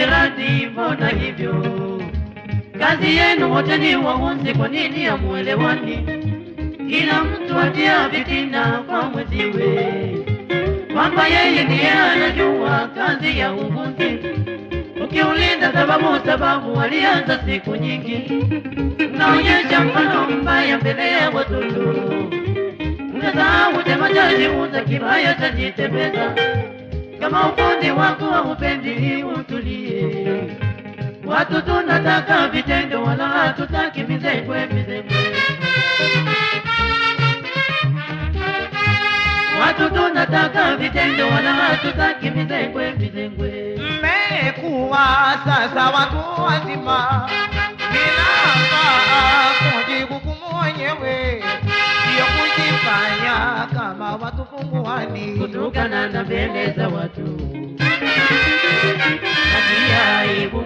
sirati mbona hivyo? Kazi yenu wote ni wauzi, kwa nini hamuelewani? Kila mtu atia vitina kwa mweziwe kwamba yeye ndiye anajua kazi ya uuguzi. Ukiuliza sababu, sababu alianza siku nyingi. naonyesha mfano mbaya mbele ya watoto, mnasahau chema chajiuza, kibaya chajitembeza. Kama ufundi wako haupendi, utulie. Watu tunataka vitendo, wala hatutaki mizengwe mizengwe. Watu tunataka vitendo, wala hatutaki mizengwe mizengwe. Mmekuwa sasa watu wazima, inafaa kujihukumu wenyewe, sio kujifanya kama watu funguani, kutokana na mbele za watu, aibu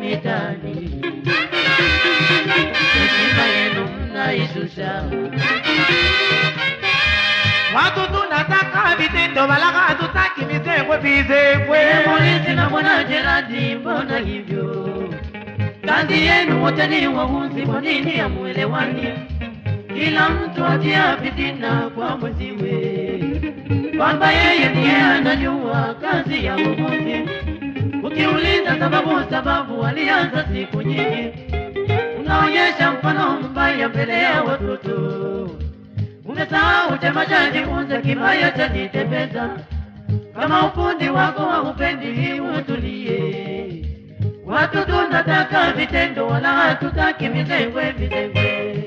Watu tunataka vitendo, wala hatutaki mizengwe vizengwe. Polisi na bwana Jeradi, mbona hivyo? Kazi yenu wote ni wahunzi, kwa nini hamuelewani? Kila mtu atia fitina kwa mwenziwe, kwamba yeye ndiye anajua kazi ya uhunzi. Ukiuliza sababu, sababu alianza siku nyingi. Mfano mbaya mbele ya watoto, umesahau chama cha jifunze kibaya cha jitembeza. Kama ufundi wako haupendi, utulie. Watu tunataka vitendo, wala hatutaki mizengwe mizengwe.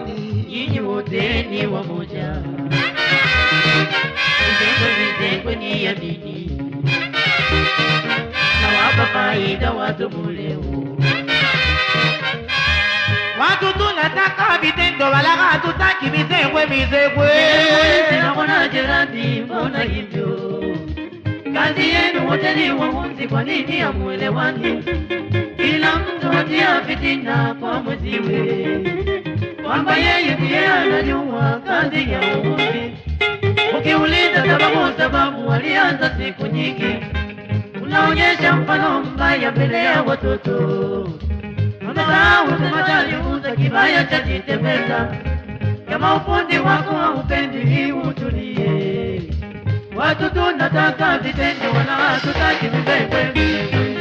Punguani. Nyinyi wote ni wamoja, mizengwe mizengwe ni ya dini, nawapa faida watu muleo. Watu tunataka vitendo, wala hatutaki mizengwe mizengwe. Sina jirani, mbona hivyo? Kazi yenu wote ni wahunzi, kwa nini hamuelewani? Kila mtu atia fitina kwa mwenziwe, kwamba yeye pia anajua kazi ya uhunzi. Ukiuliza sababu, sababu alianza siku nyingi. Unaonyesha mfano mbaya mbele ya watoto, Wamesahau sema cha kibaya cha jitembeza kama ufundi wako haupendi, utulie. Watu tunataka vitendo, wala hatutaki vibembe.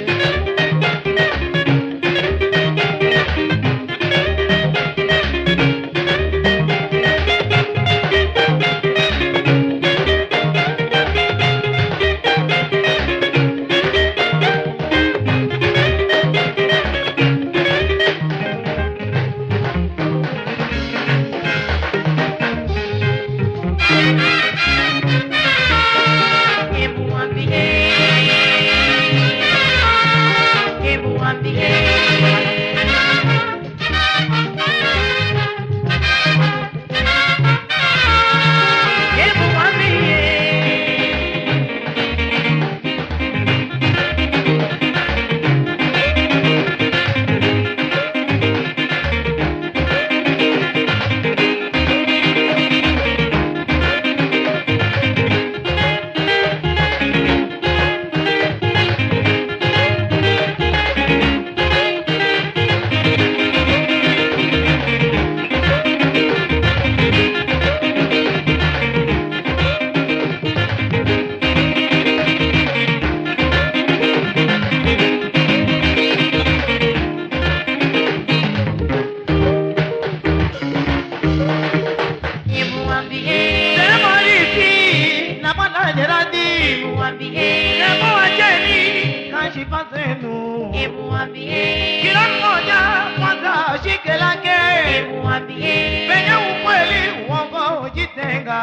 pasenu emuambie kila mmoja kwanza shike lake emuambie penye ukweli uongo ujitenga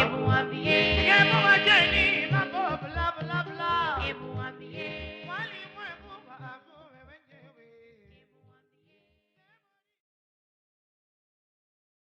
emuambie